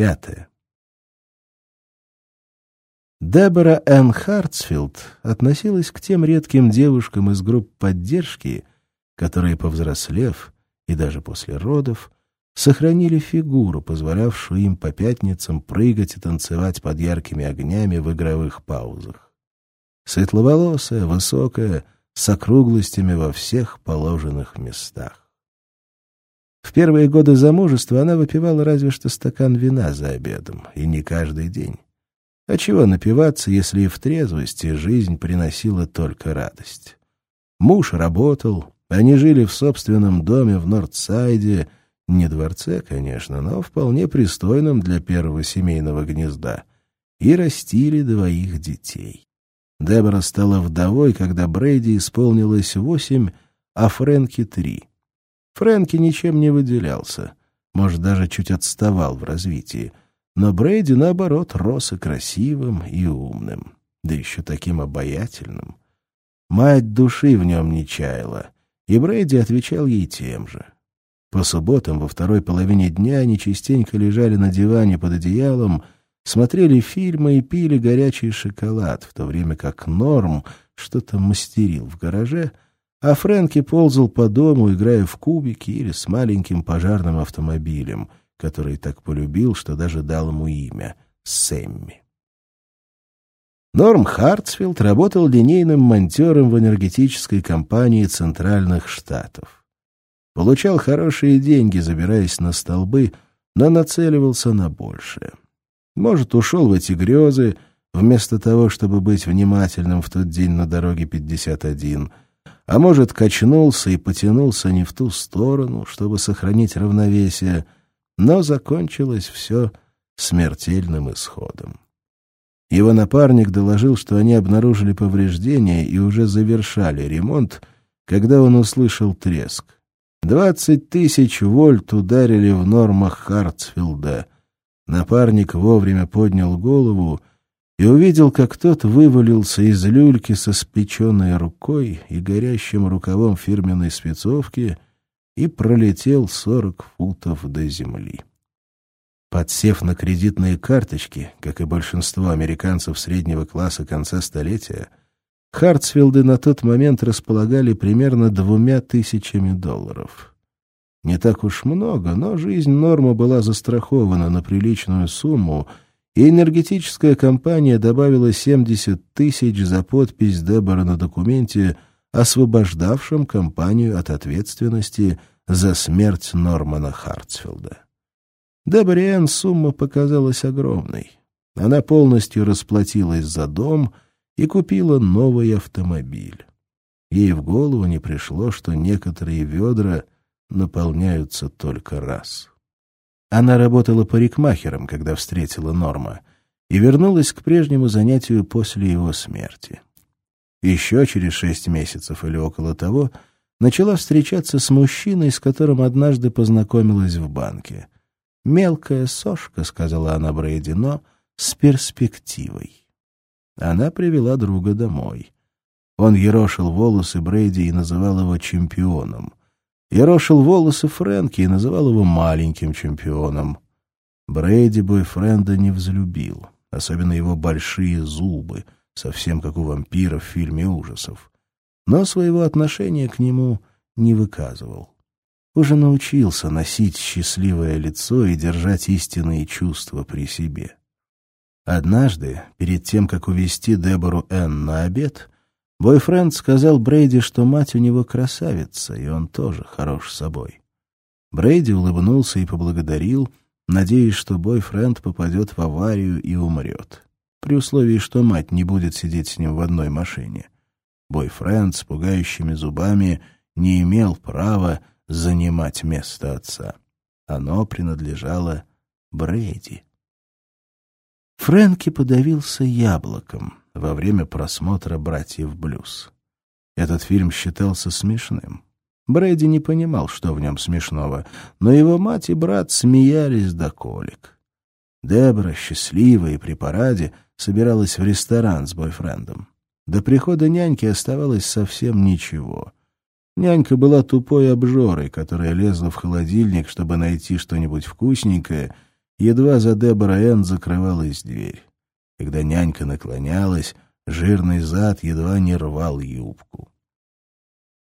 Пятое. Дебора Энн Хартсфилд относилась к тем редким девушкам из групп поддержки, которые, повзрослев и даже после родов, сохранили фигуру, позволявшую им по пятницам прыгать и танцевать под яркими огнями в игровых паузах. Светловолосая, высокая, с округлостями во всех положенных местах. В первые годы замужества она выпивала разве что стакан вина за обедом, и не каждый день. А чего напиваться, если и в трезвости жизнь приносила только радость? Муж работал, они жили в собственном доме в Нордсайде, не дворце, конечно, но вполне пристойном для первого семейного гнезда, и растили двоих детей. Дебора стала вдовой, когда Брейди исполнилось восемь, а Фрэнки — три. Фрэнки ничем не выделялся, может, даже чуть отставал в развитии, но Брейди, наоборот, рос и красивым, и умным, да еще таким обаятельным. Мать души в нем не чаяла, и Брейди отвечал ей тем же. По субботам во второй половине дня они частенько лежали на диване под одеялом, смотрели фильмы и пили горячий шоколад, в то время как Норм что-то мастерил в гараже, а Фрэнки ползал по дому, играя в кубики или с маленьким пожарным автомобилем, который так полюбил, что даже дал ему имя — Сэмми. Норм Хартсфилд работал линейным монтером в энергетической компании Центральных Штатов. Получал хорошие деньги, забираясь на столбы, но нацеливался на большее. Может, ушел в эти грезы, вместо того, чтобы быть внимательным в тот день на дороге 51, а может, качнулся и потянулся не в ту сторону, чтобы сохранить равновесие, но закончилось все смертельным исходом. Его напарник доложил, что они обнаружили повреждения и уже завершали ремонт, когда он услышал треск. Двадцать тысяч вольт ударили в нормах Хартсфилда — Напарник вовремя поднял голову и увидел, как тот вывалился из люльки со спеченной рукой и горящим рукавом фирменной спецовки и пролетел сорок футов до земли. Подсев на кредитные карточки, как и большинство американцев среднего класса конца столетия, Хартсфилды на тот момент располагали примерно двумя тысячами долларов. Не так уж много, но жизнь Норма была застрахована на приличную сумму, и энергетическая компания добавила 70 тысяч за подпись Дебора на документе, освобождавшем компанию от ответственности за смерть Нормана Хартсфилда. Дебориэн сумма показалась огромной. Она полностью расплатилась за дом и купила новый автомобиль. Ей в голову не пришло, что некоторые ведра — наполняются только раз. Она работала парикмахером, когда встретила Норма, и вернулась к прежнему занятию после его смерти. Еще через шесть месяцев или около того начала встречаться с мужчиной, с которым однажды познакомилась в банке. «Мелкая сошка», — сказала она Брейди, — «но с перспективой». Она привела друга домой. Он ерошил волосы Брейди и называл его чемпионом. Я рошил волосы Фрэнки и называл его маленьким чемпионом. Брейди бойфренда не взлюбил, особенно его большие зубы, совсем как у вампира в фильме ужасов. Но своего отношения к нему не выказывал. Уже научился носить счастливое лицо и держать истинные чувства при себе. Однажды, перед тем, как увести Дебору Энн на обед, Бойфренд сказал Брейди, что мать у него красавица, и он тоже хорош собой. Брейди улыбнулся и поблагодарил, надеясь, что бойфренд попадет в аварию и умрет, при условии, что мать не будет сидеть с ним в одной машине. Бойфренд с пугающими зубами не имел права занимать место отца. Оно принадлежало Брейди. Фрэнки подавился яблоком во время просмотра «Братьев Блюз». Этот фильм считался смешным. Брэди не понимал, что в нем смешного, но его мать и брат смеялись до колик. Дебра, счастливая и при параде, собиралась в ресторан с бойфрендом. До прихода няньки оставалось совсем ничего. Нянька была тупой обжорой, которая лезла в холодильник, чтобы найти что-нибудь вкусненькое, едва за Дебора Энн закрывалась дверь. Когда нянька наклонялась, жирный зад едва не рвал юбку.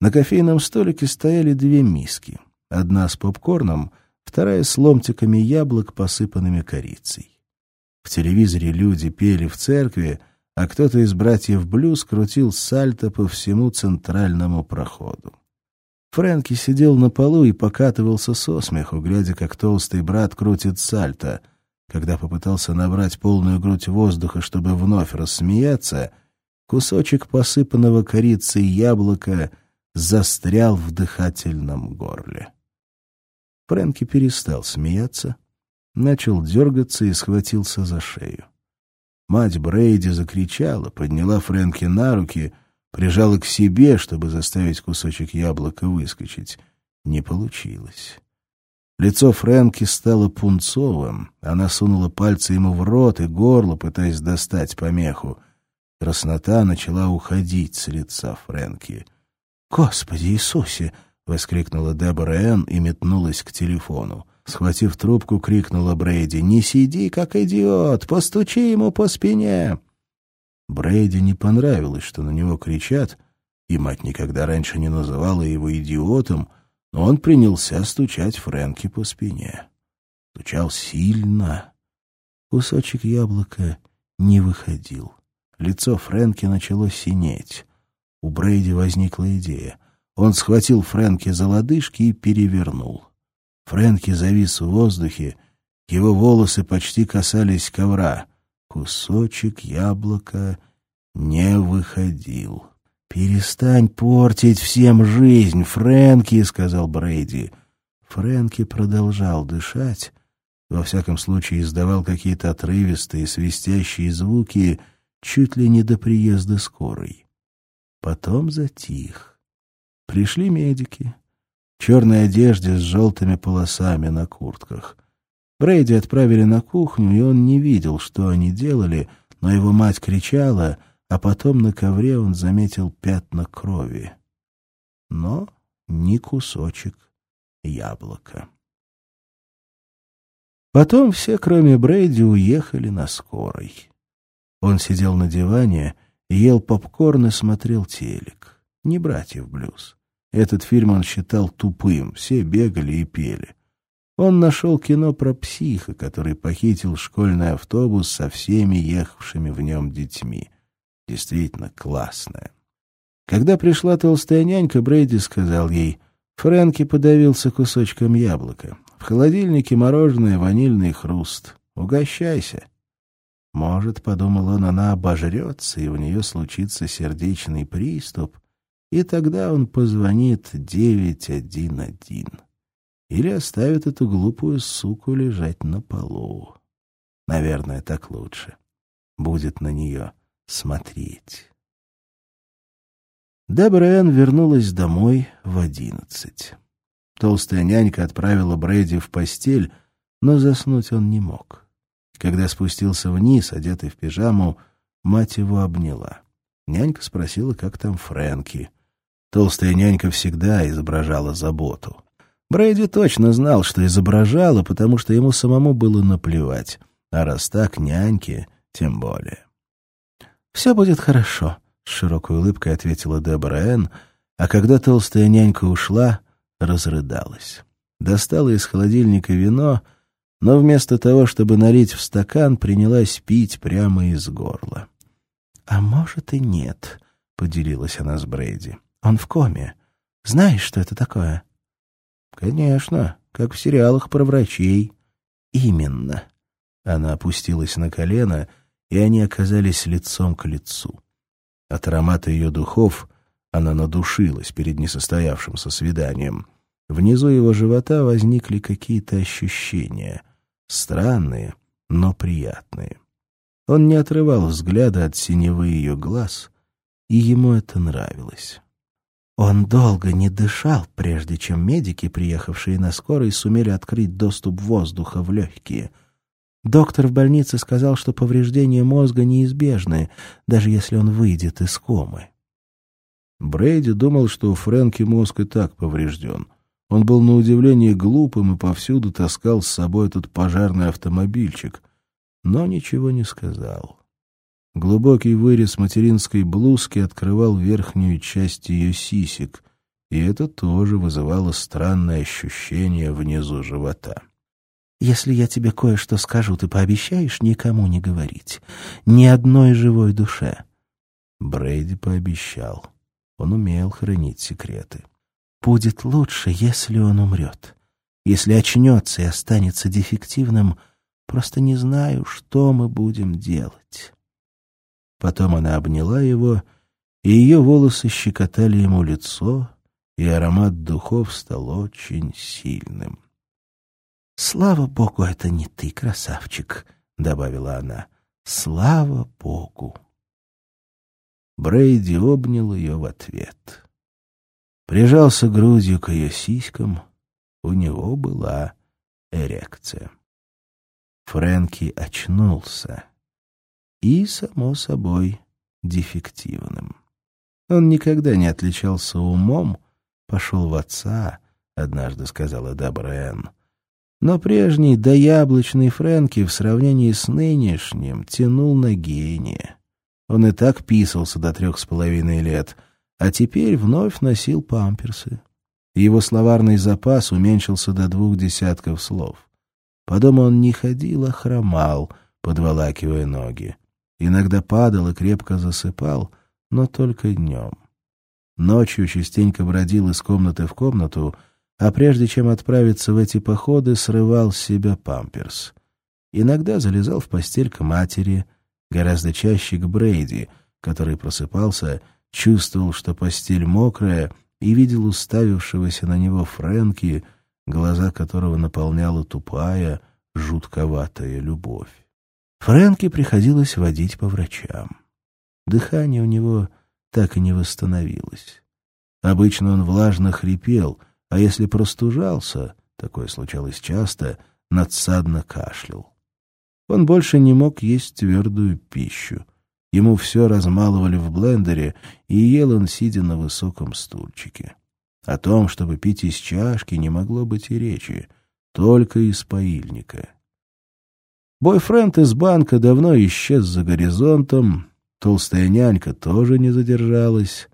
На кофейном столике стояли две миски. Одна с попкорном, вторая с ломтиками яблок, посыпанными корицей. В телевизоре люди пели в церкви, а кто-то из братьев Блюз крутил сальто по всему центральному проходу. Фрэнки сидел на полу и покатывался со смеху, глядя, как толстый брат крутит сальто. Когда попытался набрать полную грудь воздуха, чтобы вновь рассмеяться, кусочек посыпанного корицей яблока — застрял в дыхательном горле. Фрэнки перестал смеяться, начал дергаться и схватился за шею. Мать Брейди закричала, подняла Фрэнки на руки, прижала к себе, чтобы заставить кусочек яблока выскочить. Не получилось. Лицо Фрэнки стало пунцовым. Она сунула пальцы ему в рот и горло, пытаясь достать помеху. Краснота начала уходить с лица Фрэнки — «Господи Иисусе!» — воскликнула Дебора Энн и метнулась к телефону. Схватив трубку, крикнула Брейди. «Не сиди, как идиот! Постучи ему по спине!» Брейди не понравилось, что на него кричат, и мать никогда раньше не называла его идиотом, он принялся стучать Фрэнки по спине. Стучал сильно. Кусочек яблока не выходил. Лицо Фрэнки начало синеть. У Брейди возникла идея. Он схватил Фрэнки за лодыжки и перевернул. Фрэнки завис в воздухе, его волосы почти касались ковра. Кусочек яблока не выходил. «Перестань портить всем жизнь, Фрэнки!» — сказал Брейди. Фрэнки продолжал дышать, во всяком случае издавал какие-то отрывистые свистящие звуки чуть ли не до приезда скорой. Потом затих. Пришли медики. В черной одежде с желтыми полосами на куртках. Брейди отправили на кухню, и он не видел, что они делали, но его мать кричала, а потом на ковре он заметил пятна крови. Но ни кусочек яблока. Потом все, кроме Брейди, уехали на скорой. Он сидел на диване ел попкорн и смотрел телек. Не «Братьев Блюз». Этот фильм он считал тупым, все бегали и пели. Он нашел кино про психа, который похитил школьный автобус со всеми ехавшими в нем детьми. Действительно классное. Когда пришла толстая нянька, Брейди сказал ей, «Фрэнки подавился кусочком яблока. В холодильнике мороженое, ванильный хруст. Угощайся». Может, — подумал он, — она обожрется, и у нее случится сердечный приступ, и тогда он позвонит 911. Или оставит эту глупую суку лежать на полу. Наверное, так лучше. Будет на нее смотреть. Дебора вернулась домой в одиннадцать. Толстая нянька отправила Брэди в постель, но заснуть он не мог. Когда спустился вниз, одетый в пижаму, мать его обняла. Нянька спросила, как там Фрэнки. Толстая нянька всегда изображала заботу. Брэди точно знал, что изображала, потому что ему самому было наплевать. А раз так, няньке тем более. «Все будет хорошо», — с широкой улыбкой ответила Дебора Энн, а когда толстая нянька ушла, разрыдалась. Достала из холодильника вино — но вместо того, чтобы налить в стакан, принялась пить прямо из горла. «А может и нет», — поделилась она с Брейди. «Он в коме. Знаешь, что это такое?» «Конечно, как в сериалах про врачей». «Именно». Она опустилась на колено, и они оказались лицом к лицу. От аромата ее духов она надушилась перед несостоявшимся свиданием. Внизу его живота возникли какие-то ощущения. Странные, но приятные. Он не отрывал взгляда от синевы ее глаз, и ему это нравилось. Он долго не дышал, прежде чем медики, приехавшие на скорой, сумели открыть доступ воздуха в легкие. Доктор в больнице сказал, что повреждения мозга неизбежны, даже если он выйдет из комы. Брейди думал, что у Фрэнки мозг и так поврежден. Он был на удивление глупым и повсюду таскал с собой этот пожарный автомобильчик, но ничего не сказал. Глубокий вырез материнской блузки открывал верхнюю часть ее сисек, и это тоже вызывало странное ощущение внизу живота. «Если я тебе кое-что скажу, ты пообещаешь никому не говорить? Ни одной живой душе?» Брейди пообещал. Он умел хранить секреты. Будет лучше, если он умрет. Если очнется и останется дефективным, просто не знаю, что мы будем делать. Потом она обняла его, и ее волосы щекотали ему лицо, и аромат духов стал очень сильным. «Слава богу, это не ты, красавчик», — добавила она. «Слава богу». Брейди обнял ее в ответ прижался грудью к ее сиськам. У него была эрекция. Фрэнки очнулся. И, само собой, дефективным. Он никогда не отличался умом, пошел в отца, однажды сказала Добрен. Но прежний дояблочный Фрэнки в сравнении с нынешним тянул на гения. Он и так писался до трех с половиной лет, а теперь вновь носил памперсы. Его словарный запас уменьшился до двух десятков слов. По дому он не ходил, а хромал, подволакивая ноги. Иногда падал и крепко засыпал, но только днем. Ночью частенько бродил из комнаты в комнату, а прежде чем отправиться в эти походы, срывал с себя памперс. Иногда залезал в постель к матери, гораздо чаще к Брейди, который просыпался чувствовал, что постель мокрая, и видел уставившегося на него Фрэнки, глаза которого наполняла тупая, жутковатая любовь. Фрэнки приходилось водить по врачам. Дыхание у него так и не восстановилось. Обычно он влажно хрипел, а если простужался, такое случалось часто, надсадно кашлял. Он больше не мог есть твердую пищу. Ему все размалывали в блендере, и ел он, сидя на высоком стульчике. О том, чтобы пить из чашки, не могло быть и речи, только из паильника. Бойфренд из банка давно исчез за горизонтом, толстая нянька тоже не задержалась.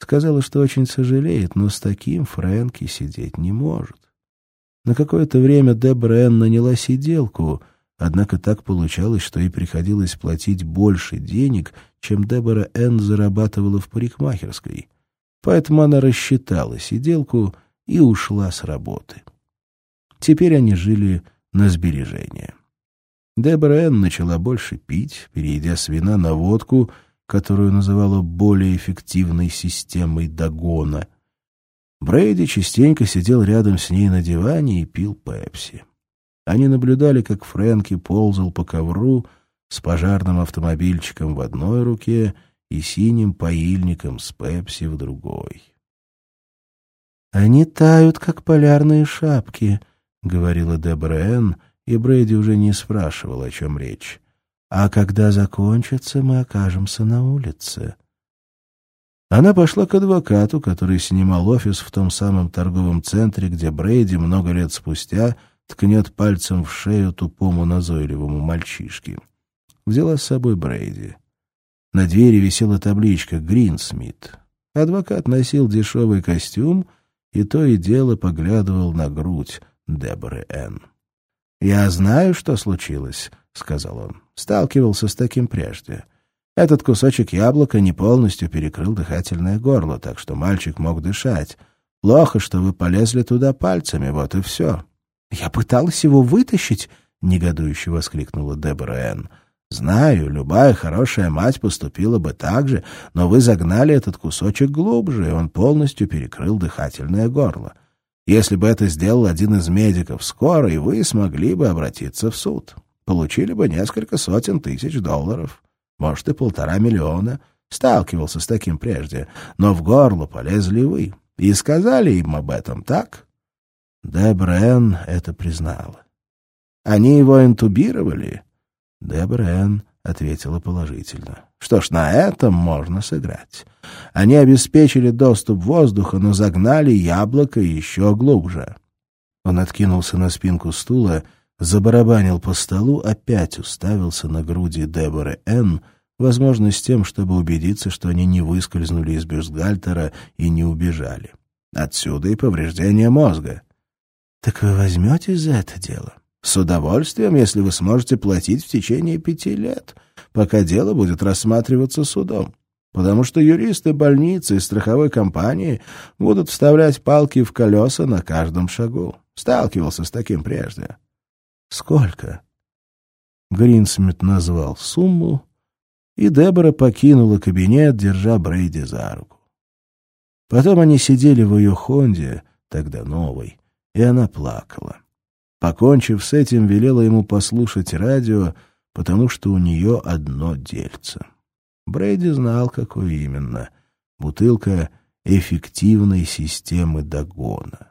Сказала, что очень сожалеет, но с таким Фрэнки сидеть не может. На какое-то время Дебра наняла сиделку — Однако так получалось, что ей приходилось платить больше денег, чем Дебора Энн зарабатывала в парикмахерской. Поэтому она рассчитала сиделку и ушла с работы. Теперь они жили на сбережения. Дебора Энн начала больше пить, перейдя с вина на водку, которую называла более эффективной системой догона. Брейди частенько сидел рядом с ней на диване и пил пепси. Они наблюдали, как Фрэнки ползал по ковру с пожарным автомобильчиком в одной руке и синим поильником с пепси в другой. «Они тают, как полярные шапки», — говорила Дебра и Брейди уже не спрашивал, о чем речь. «А когда закончится, мы окажемся на улице». Она пошла к адвокату, который снимал офис в том самом торговом центре, где Брейди много лет спустя ткнет пальцем в шею тупому назойливому мальчишке. Взяла с собой Брейди. На двери висела табличка «Гринсмит». Адвокат носил дешевый костюм и то и дело поглядывал на грудь Деборы Н. «Я знаю, что случилось», — сказал он. «Сталкивался с таким прежде. Этот кусочек яблока не полностью перекрыл дыхательное горло, так что мальчик мог дышать. Плохо, что вы полезли туда пальцами, вот и все. «Я пыталась его вытащить», — негодующе воскликнула Дебора Энн. «Знаю, любая хорошая мать поступила бы так же, но вы загнали этот кусочек глубже, и он полностью перекрыл дыхательное горло. Если бы это сделал один из медиков скоро, и вы смогли бы обратиться в суд. Получили бы несколько сотен тысяч долларов, может, и полтора миллиона. Сталкивался с таким прежде, но в горло полезли вы. И сказали им об этом, так?» Дебрен это признала. Они его интубировали? Дебрен — ответила положительно. «Что ж, на этом можно сыграть. Они обеспечили доступ воздуха, но загнали яблоко еще глубже». Он откинулся на спинку стула, забарабанил по столу, опять уставился на груди Деборы Н., возможно, с тем, чтобы убедиться, что они не выскользнули из бюстгальтера и не убежали. Отсюда и повреждение мозга. «Так вы возьметесь за это дело?» «С удовольствием, если вы сможете платить в течение пяти лет, пока дело будет рассматриваться судом. Потому что юристы больницы и страховой компании будут вставлять палки в колеса на каждом шагу. Сталкивался с таким прежде». «Сколько?» Гринсмит назвал сумму, и Дебора покинула кабинет, держа Брейди за руку. Потом они сидели в ее Хонде, тогда новой, и она плакала. Покончив с этим, велела ему послушать радио, потому что у нее одно дельце. Брейди знал, какое именно. Бутылка эффективной системы догона.